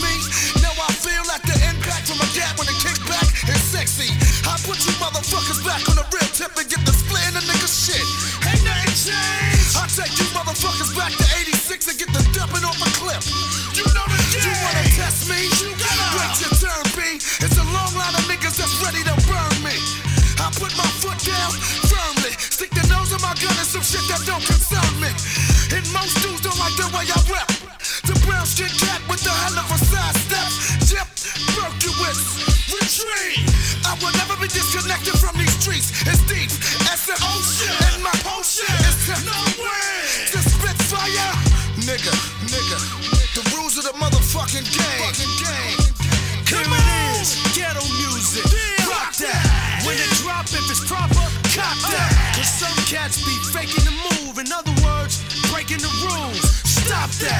me. Now I feel like the impact from a gap when it kicks back is sexy. I put you motherfuckers back on the real tip and get the split in the nigga shit. Ain't nothing changed. I take you motherfuckers back to 86 and get the dumping off a clip. You know the game. You wanna test me? You gotta wait your turn, B. It's a long line of niggas that's ready to burn me. I put my foot down firmly. Stick the nose of my gun and some shit that don't concern me. And most dudes streets is deep as the ocean, and my potion is to nowhere to spit fire, nigga, nigga. The rules of the motherfucking game. Here it is, ghetto music. Rock that. When it drop, if it's proper, cop that. Uh. Cause some cats be faking the move. In other words, breaking the rules. Stop that.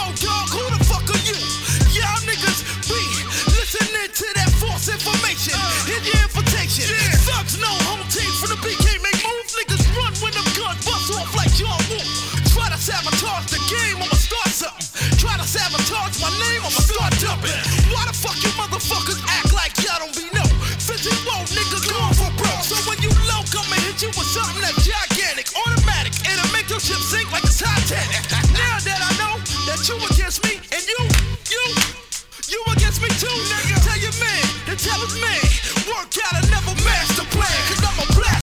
50 woke, dog. Who the fuck are you? Y'all niggas be listening to that false information. Uh. Hit your invitation. Thugs know home team from the BK make moves. Niggas run when them guns bust off like John Woo. Try to sabotage the game, I'ma start something. Try to sabotage my name, I'ma start jumping. You against me